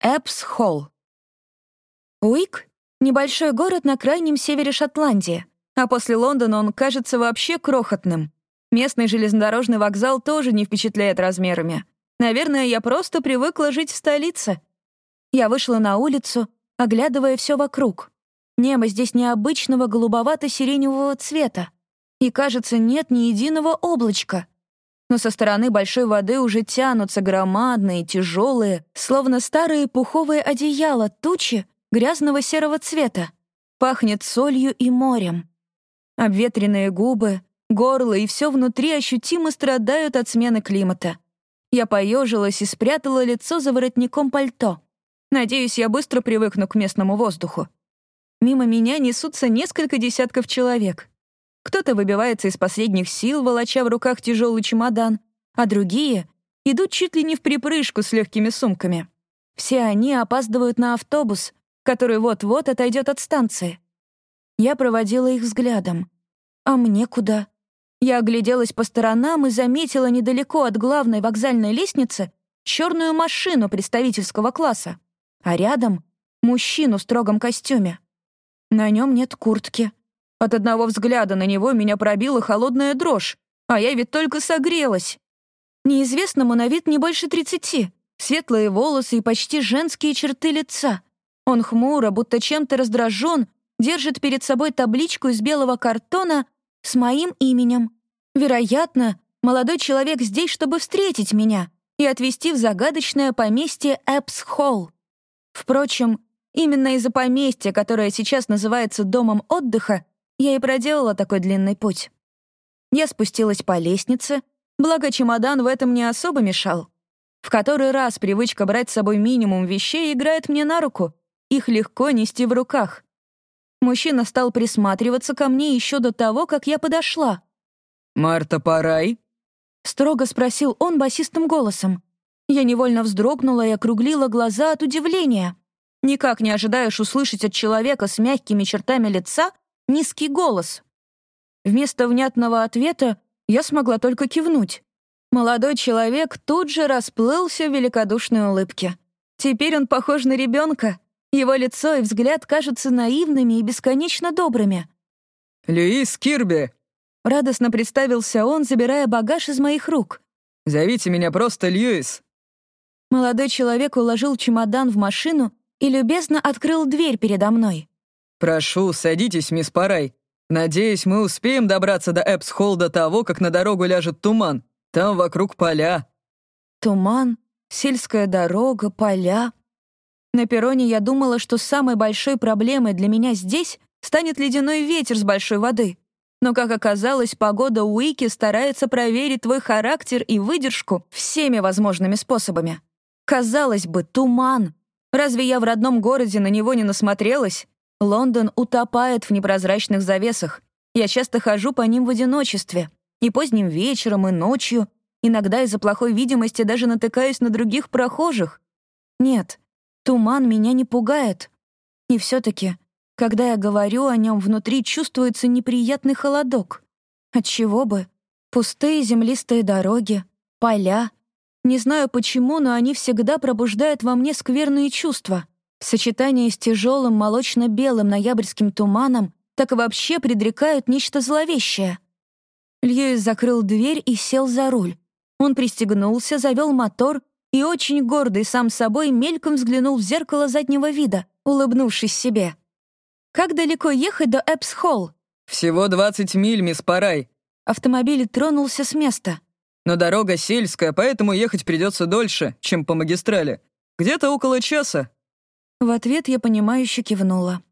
Эпс-Холл. Уик — небольшой город на крайнем севере Шотландии, а после Лондона он кажется вообще крохотным. Местный железнодорожный вокзал тоже не впечатляет размерами. Наверное, я просто привыкла жить в столице. Я вышла на улицу, оглядывая все вокруг. Небо здесь необычного голубовато-сиреневого цвета. И, кажется, нет ни единого облачка — но со стороны большой воды уже тянутся громадные, тяжелые, словно старые пуховые одеяла, тучи грязного серого цвета. Пахнет солью и морем. Обветренные губы, горло и все внутри ощутимо страдают от смены климата. Я поежилась и спрятала лицо за воротником пальто. Надеюсь, я быстро привыкну к местному воздуху. Мимо меня несутся несколько десятков человек. Кто-то выбивается из последних сил, волоча в руках тяжелый чемодан, а другие идут чуть ли не в припрыжку с легкими сумками. Все они опаздывают на автобус, который вот-вот отойдет от станции. Я проводила их взглядом. А мне куда? Я огляделась по сторонам и заметила недалеко от главной вокзальной лестницы черную машину представительского класса, а рядом — мужчину в строгом костюме. На нем нет куртки, от одного взгляда на него меня пробила холодная дрожь, а я ведь только согрелась. Неизвестному на вид не больше тридцати, светлые волосы и почти женские черты лица. Он хмуро, будто чем-то раздражен, держит перед собой табличку из белого картона с моим именем. Вероятно, молодой человек здесь, чтобы встретить меня и отвезти в загадочное поместье Эпс-Холл. Впрочем, именно из-за поместья, которое сейчас называется домом отдыха, я и проделала такой длинный путь. Я спустилась по лестнице, благо чемодан в этом не особо мешал. В который раз привычка брать с собой минимум вещей играет мне на руку. Их легко нести в руках. Мужчина стал присматриваться ко мне еще до того, как я подошла. «Марта Парай?» — строго спросил он басистым голосом. Я невольно вздрогнула и округлила глаза от удивления. Никак не ожидаешь услышать от человека с мягкими чертами лица низкий голос. Вместо внятного ответа я смогла только кивнуть. Молодой человек тут же расплылся в великодушной улыбке. Теперь он похож на ребенка. Его лицо и взгляд кажутся наивными и бесконечно добрыми. «Льюис Кирби!» Радостно представился он, забирая багаж из моих рук. «Зовите меня просто Льюис». Молодой человек уложил чемодан в машину и любезно открыл дверь передо мной. «Прошу, садитесь, мисс Парай. Надеюсь, мы успеем добраться до Эпс-Холл до того, как на дорогу ляжет туман. Там вокруг поля». Туман, сельская дорога, поля. На перроне я думала, что самой большой проблемой для меня здесь станет ледяной ветер с большой воды. Но, как оказалось, погода Уики старается проверить твой характер и выдержку всеми возможными способами. Казалось бы, туман. Разве я в родном городе на него не насмотрелась? Лондон утопает в непрозрачных завесах. Я часто хожу по ним в одиночестве. И поздним вечером, и ночью. Иногда из-за плохой видимости даже натыкаюсь на других прохожих. Нет, туман меня не пугает. И все таки когда я говорю о нем, внутри чувствуется неприятный холодок. Отчего бы? Пустые землистые дороги, поля. Не знаю почему, но они всегда пробуждают во мне скверные чувства. В сочетании с тяжелым молочно-белым ноябрьским туманом так вообще предрекают нечто зловещее. Льюис закрыл дверь и сел за руль. Он пристегнулся, завел мотор и очень гордый сам собой мельком взглянул в зеркало заднего вида, улыбнувшись себе. «Как далеко ехать до Эпс-Холл?» «Всего 20 миль, мисс Парай». Автомобиль тронулся с места. «Но дорога сельская, поэтому ехать придется дольше, чем по магистрали. Где-то около часа». В ответ я понимающе кивнула.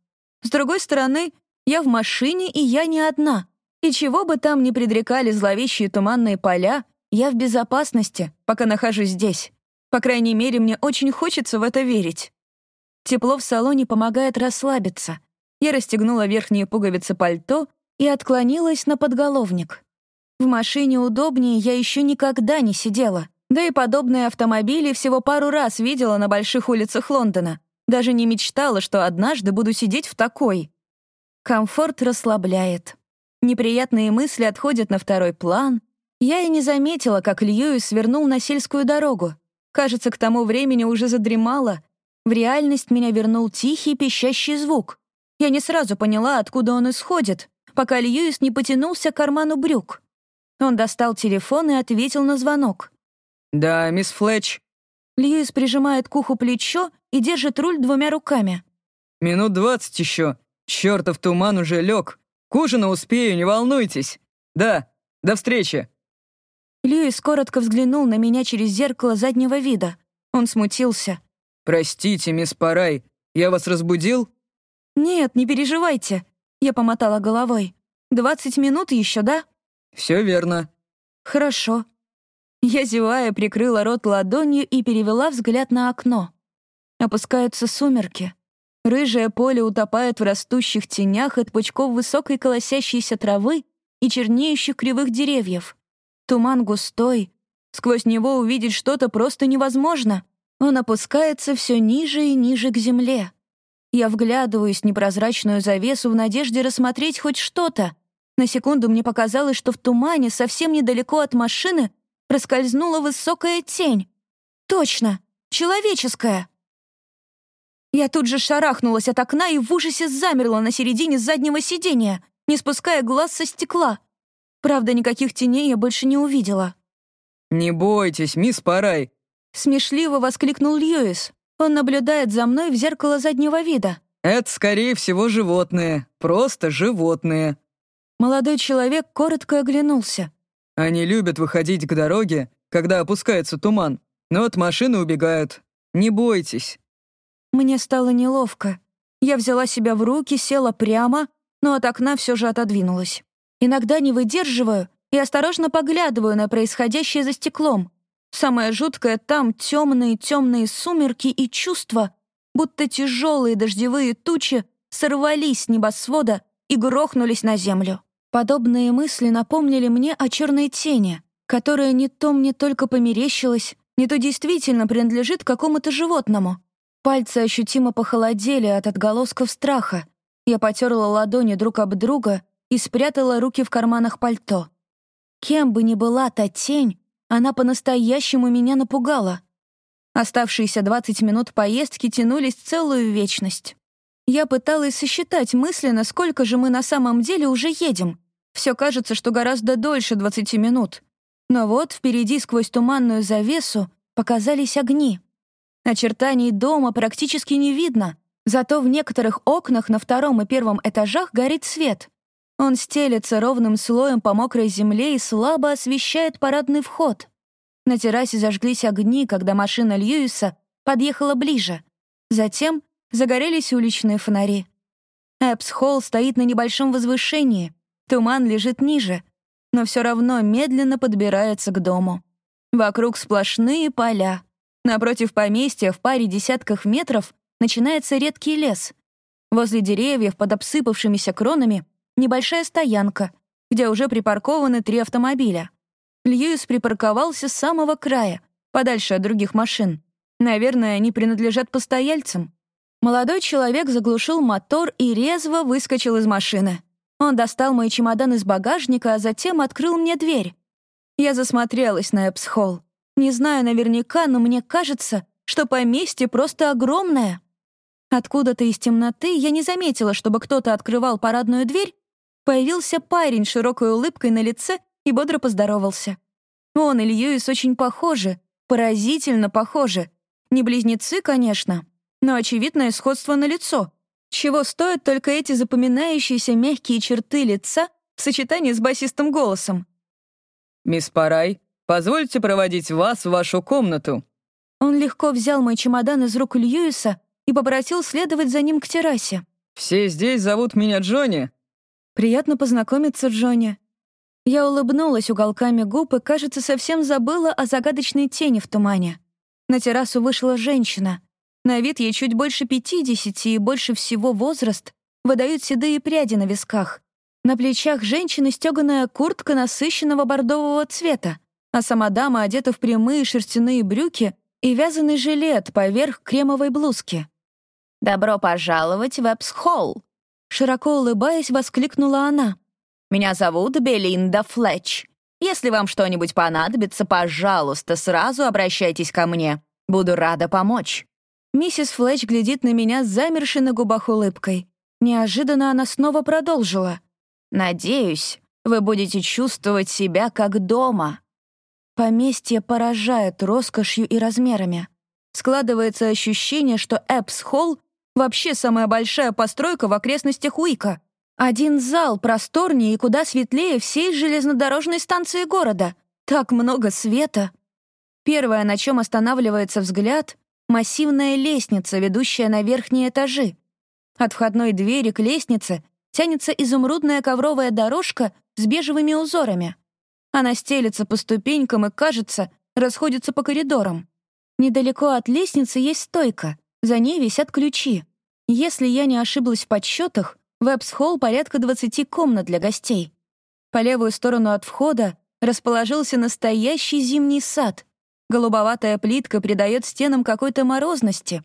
С другой стороны, я в машине, и я не одна. И чего бы там ни предрекали зловещие туманные поля, я в безопасности, пока нахожусь здесь. По крайней мере, мне очень хочется в это верить. Тепло в салоне помогает расслабиться. Я расстегнула верхние пуговицы пальто и отклонилась на подголовник. В машине удобнее я еще никогда не сидела. Да и подобные автомобили всего пару раз видела на больших улицах Лондона. Даже не мечтала, что однажды буду сидеть в такой. Комфорт расслабляет. Неприятные мысли отходят на второй план. Я и не заметила, как Льюис свернул на сельскую дорогу. Кажется, к тому времени уже задремала. В реальность меня вернул тихий пищащий звук. Я не сразу поняла, откуда он исходит, пока Льюис не потянулся к карману брюк. Он достал телефон и ответил на звонок. «Да, мисс Флетч». Льюис прижимает к уху плечо и держит руль двумя руками. «Минут двадцать еще. Чертов туман уже лег. К ужину успею, не волнуйтесь. Да, до встречи». Льюис коротко взглянул на меня через зеркало заднего вида. Он смутился. «Простите, мисс Парай, я вас разбудил?» «Нет, не переживайте», — я помотала головой. «Двадцать минут еще, да?» «Все верно». «Хорошо». Я, зевая, прикрыла рот ладонью и перевела взгляд на окно. Опускаются сумерки. Рыжее поле утопает в растущих тенях от пучков высокой колосящейся травы и чернеющих кривых деревьев. Туман густой. Сквозь него увидеть что-то просто невозможно. Он опускается все ниже и ниже к земле. Я вглядываюсь в непрозрачную завесу в надежде рассмотреть хоть что-то. На секунду мне показалось, что в тумане, совсем недалеко от машины, проскользнула высокая тень. Точно, человеческая. Я тут же шарахнулась от окна и в ужасе замерла на середине заднего сиденья, не спуская глаз со стекла. Правда, никаких теней я больше не увидела. «Не бойтесь, мисс Парай!» Смешливо воскликнул Льюис. Он наблюдает за мной в зеркало заднего вида. «Это, скорее всего, животные. Просто животные». Молодой человек коротко оглянулся. «Они любят выходить к дороге, когда опускается туман, но от машины убегают. Не бойтесь». Мне стало неловко. Я взяла себя в руки, села прямо, но от окна все же отодвинулась. Иногда не выдерживаю и осторожно поглядываю на происходящее за стеклом. Самое жуткое там темные-темные сумерки и чувства, будто тяжелые дождевые тучи сорвались с небосвода и грохнулись на землю. Подобные мысли напомнили мне о черной тени, которая не то мне только померещилась, не то действительно принадлежит какому-то животному. Пальцы ощутимо похолодели от отголосков страха. Я потерла ладони друг об друга и спрятала руки в карманах пальто. Кем бы ни была та тень, она по-настоящему меня напугала. Оставшиеся 20 минут поездки тянулись целую вечность. Я пыталась сосчитать мысленно, сколько же мы на самом деле уже едем. Все кажется, что гораздо дольше 20 минут. Но вот впереди сквозь туманную завесу показались огни. Очертаний дома практически не видно, зато в некоторых окнах на втором и первом этажах горит свет. Он стелется ровным слоем по мокрой земле и слабо освещает парадный вход. На террасе зажглись огни, когда машина Льюиса подъехала ближе. Затем загорелись уличные фонари. Эпс-холл стоит на небольшом возвышении, туман лежит ниже, но все равно медленно подбирается к дому. Вокруг сплошные поля. Напротив поместья в паре десятков метров начинается редкий лес. Возле деревьев под обсыпавшимися кронами небольшая стоянка, где уже припаркованы три автомобиля. Льюис припарковался с самого края, подальше от других машин. Наверное, они принадлежат постояльцам. Молодой человек заглушил мотор и резво выскочил из машины. Он достал мой чемодан из багажника, а затем открыл мне дверь. Я засмотрелась на Эпс-холл. Не знаю наверняка, но мне кажется, что поместье просто огромное. Откуда-то из темноты я не заметила, чтобы кто-то открывал парадную дверь. Появился парень с широкой улыбкой на лице и бодро поздоровался. Он и Льюис очень похожи, поразительно похожи. Не близнецы, конечно, но очевидное сходство на лицо. Чего стоят только эти запоминающиеся мягкие черты лица в сочетании с басистым голосом. «Мисс Парай, Позвольте проводить вас в вашу комнату». Он легко взял мой чемодан из рук Льюиса и попросил следовать за ним к террасе. «Все здесь зовут меня Джонни». «Приятно познакомиться, Джонни». Я улыбнулась уголками губ и, кажется, совсем забыла о загадочной тени в тумане. На террасу вышла женщина. На вид ей чуть больше пятидесяти и больше всего возраст выдают седые пряди на висках. На плечах женщины стёганая куртка насыщенного бордового цвета а сама дама одета в прямые шерстяные брюки и вязаный жилет поверх кремовой блузки. «Добро пожаловать в Эпс-Холл!» Широко улыбаясь, воскликнула она. «Меня зовут Белинда Флетч. Если вам что-нибудь понадобится, пожалуйста, сразу обращайтесь ко мне. Буду рада помочь». Миссис Флетч глядит на меня с замершей на губах улыбкой. Неожиданно она снова продолжила. «Надеюсь, вы будете чувствовать себя как дома». Поместье поражает роскошью и размерами. Складывается ощущение, что Эпс-Холл вообще самая большая постройка в окрестностях Уика. Один зал просторнее и куда светлее всей железнодорожной станции города. Так много света. Первое, на чем останавливается взгляд — массивная лестница, ведущая на верхние этажи. От входной двери к лестнице тянется изумрудная ковровая дорожка с бежевыми узорами. Она стелется по ступенькам и, кажется, расходится по коридорам. Недалеко от лестницы есть стойка, за ней висят ключи. Если я не ошиблась в подсчетах, в Эпс-холл порядка 20 комнат для гостей. По левую сторону от входа расположился настоящий зимний сад. Голубоватая плитка придает стенам какой-то морозности.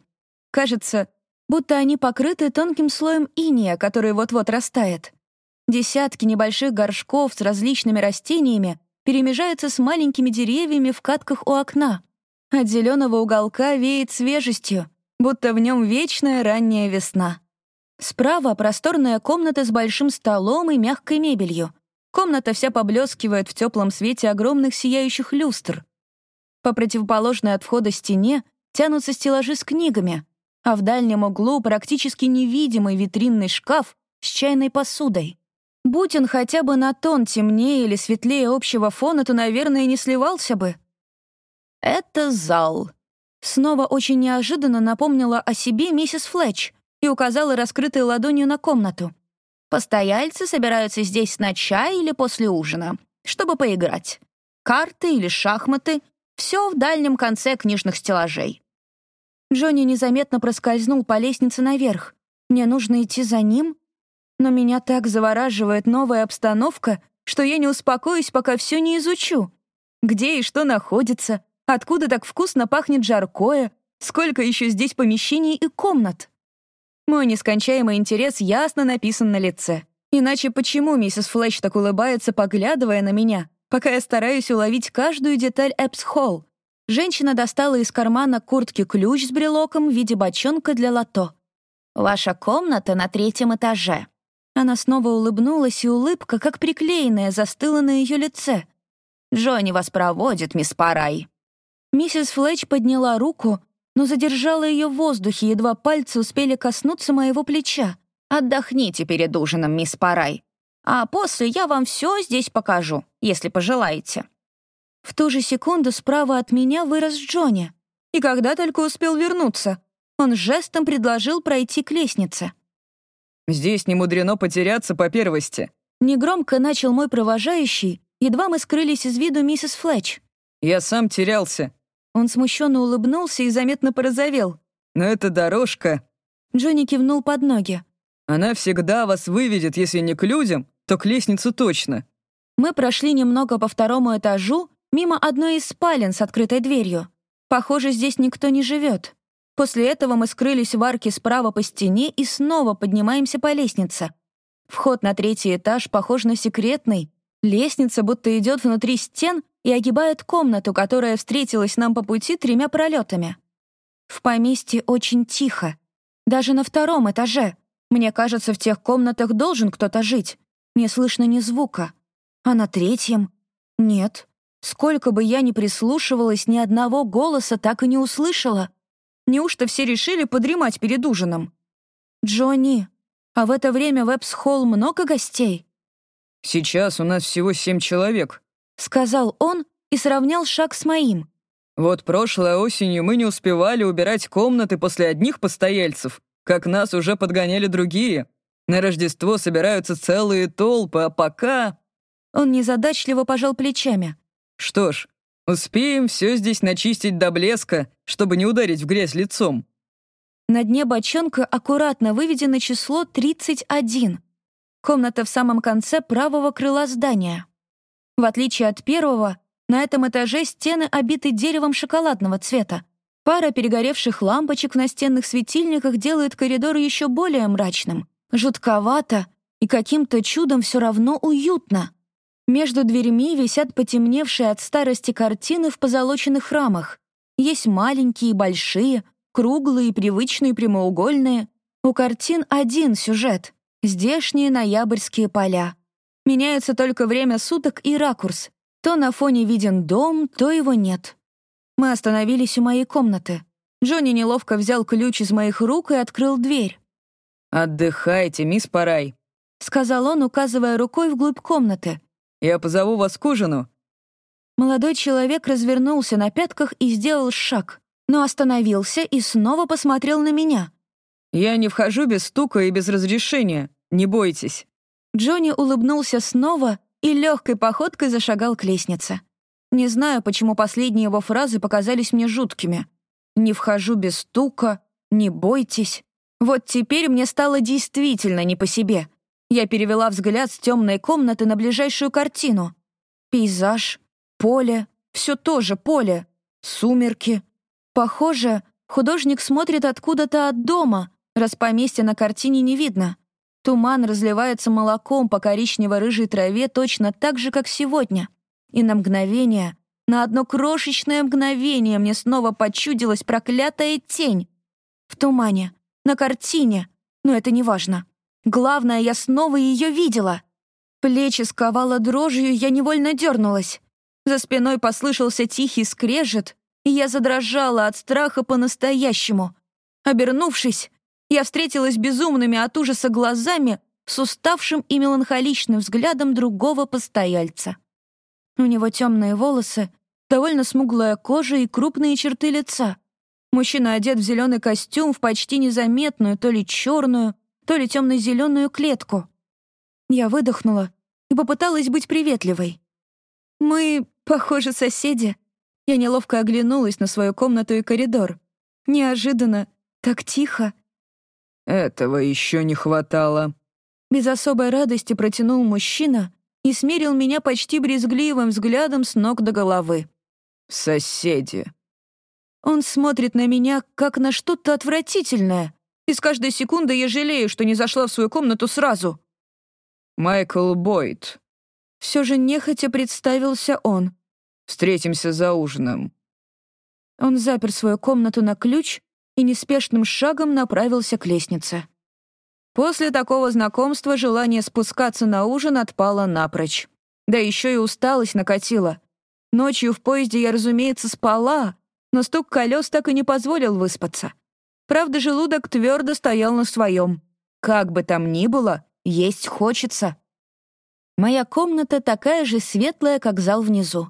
Кажется, будто они покрыты тонким слоем иния, который вот-вот растает. Десятки небольших горшков с различными растениями перемежаются с маленькими деревьями в катках у окна. От зеленого уголка веет свежестью, будто в нем вечная ранняя весна. Справа просторная комната с большим столом и мягкой мебелью. Комната вся поблескивает в теплом свете огромных сияющих люстр. По противоположной от входа стене тянутся стеллажи с книгами, а в дальнем углу практически невидимый витринный шкаф с чайной посудой. Будь он хотя бы на тон темнее или светлее общего фона, то, наверное, не сливался бы. «Это зал», — снова очень неожиданно напомнила о себе миссис Флетч и указала раскрытой ладонью на комнату. «Постояльцы собираются здесь на чай или после ужина, чтобы поиграть. Карты или шахматы — все в дальнем конце книжных стеллажей. Джонни незаметно проскользнул по лестнице наверх. Мне нужно идти за ним? Но меня так завораживает новая обстановка, что я не успокоюсь, пока все не изучу. Где и что находится, откуда так вкусно пахнет жаркое, сколько еще здесь помещений и комнат. Мой нескончаемый интерес ясно написан на лице. Иначе почему миссис Флэш так улыбается, поглядывая на меня, пока я стараюсь уловить каждую деталь Эпс-Холл? Женщина достала из кармана куртки ключ с брелоком в виде бочонка для лото. «Ваша комната на третьем этаже». Она снова улыбнулась, и улыбка, как приклеенная, застыла на ее лице. «Джонни вас проводит, мисс Парай». Миссис Флетч подняла руку, но задержала ее в воздухе, едва пальцы успели коснуться моего плеча. «Отдохните перед ужином, мисс Парай, а после я вам все здесь покажу, если пожелаете». В ту же секунду справа от меня вырос Джонни. И когда только успел вернуться, он жестом предложил пройти к лестнице. «Здесь не мудрено потеряться по первости», — негромко начал мой провожающий, едва мы скрылись из виду миссис Флетч. «Я сам терялся». Он смущенно улыбнулся и заметно порозовел. «Но эта дорожка...» Джонни кивнул под ноги. «Она всегда вас выведет, если не к людям, то к лестнице точно». Мы прошли немного по второму этажу мимо одной из спален с открытой дверью. Похоже, здесь никто не живет. После этого мы скрылись в арке справа по стене и снова поднимаемся по лестнице. Вход на третий этаж похож на секретный. Лестница будто идет внутри стен и огибает комнату, которая встретилась нам по пути тремя пролетами. В поместье очень тихо. Даже на втором этаже. Мне кажется, в тех комнатах должен кто-то жить. Не слышно ни звука. А на третьем? Нет. Сколько бы я ни прислушивалась, ни одного голоса так и не услышала. Неужто все решили подремать перед ужином? Джонни, а в это время в Эпс-холл много гостей? «Сейчас у нас всего семь человек», — сказал он и сравнял шаг с моим. «Вот прошлой осенью мы не успевали убирать комнаты после одних постояльцев, как нас уже подгоняли другие. На Рождество собираются целые толпы, а пока...» Он незадачливо пожал плечами. Что ж, успеем все здесь начистить до блеска, чтобы не ударить в грязь лицом. На дне бочонка аккуратно выведено число 31. Комната в самом конце правого крыла здания. В отличие от первого, на этом этаже стены обиты деревом шоколадного цвета. Пара перегоревших лампочек в настенных светильниках делает коридор еще более мрачным. Жутковато и каким-то чудом все равно уютно. Между дверьми висят потемневшие от старости картины в позолоченных рамах. Есть маленькие и большие, круглые, привычные, прямоугольные. У картин один сюжет — здешние ноябрьские поля. Меняется только время суток и ракурс. То на фоне виден дом, то его нет. Мы остановились у моей комнаты. Джонни неловко взял ключ из моих рук и открыл дверь. «Отдыхайте, мисс Парай», — сказал он, указывая рукой вглубь комнаты. «Я позову вас к ужину». Молодой человек развернулся на пятках и сделал шаг, но остановился и снова посмотрел на меня. «Я не вхожу без стука и без разрешения. Не бойтесь». Джонни улыбнулся снова и легкой походкой зашагал к лестнице. Не знаю, почему последние его фразы показались мне жуткими. «Не вхожу без стука», «Не бойтесь». Вот теперь мне стало действительно не по себе. Я перевела взгляд с темной комнаты на ближайшую картину. Пейзаж, поле, все тоже поле, сумерки. Похоже, художник смотрит откуда-то от дома, раз поместья на картине не видно. Туман разливается молоком по коричнево-рыжей траве точно так же, как сегодня. И на мгновение, на одно крошечное мгновение мне снова почудилась проклятая тень. В тумане, на картине, но это не важно. Главное, я снова ее видела. Плечи сковала дрожью, я невольно дернулась. За спиной послышался тихий скрежет, и я задрожала от страха по-настоящему. Обернувшись, я встретилась безумными от ужаса глазами с уставшим и меланхоличным взглядом другого постояльца. У него темные волосы, довольно смуглая кожа и крупные черты лица. Мужчина одет в зеленый костюм в почти незаметную то ли черную, то ли темно-зеленую клетку. Я выдохнула и попыталась быть приветливой. «Мы, похоже, соседи». Я неловко оглянулась на свою комнату и коридор. Неожиданно, так тихо. «Этого еще не хватало». Без особой радости протянул мужчина и смерил меня почти брезгливым взглядом с ног до головы. «Соседи». Он смотрит на меня, как на что-то отвратительное, и с каждой секундой я жалею, что не зашла в свою комнату сразу. «Майкл Бойд». Все же нехотя представился он. «Встретимся за ужином». Он запер свою комнату на ключ и неспешным шагом направился к лестнице. После такого знакомства желание спускаться на ужин отпало напрочь. Да еще и усталость накатила. Ночью в поезде я, разумеется, спала, но стук колес так и не позволил выспаться. Правда, желудок твердо стоял на своем. Как бы там ни было, есть хочется. Моя комната такая же светлая, как зал внизу.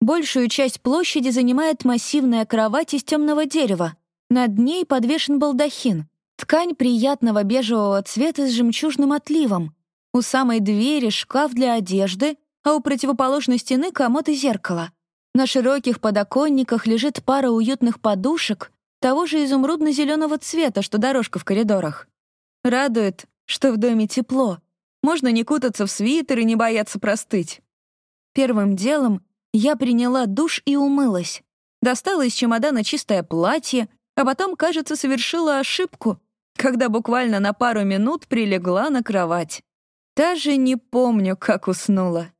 Большую часть площади занимает массивная кровать из темного дерева, над ней подвешен балдахин. Ткань приятного бежевого цвета с жемчужным отливом. У самой двери шкаф для одежды, а у противоположной стены комод и зеркало. На широких подоконниках лежит пара уютных подушек того же изумрудно-зеленого цвета, что дорожка в коридорах. Радует, что в доме тепло. Можно не кутаться в свитер и не бояться простыть. Первым делом я приняла душ и умылась. Достала из чемодана чистое платье, а потом, кажется, совершила ошибку, когда буквально на пару минут прилегла на кровать. Даже не помню, как уснула.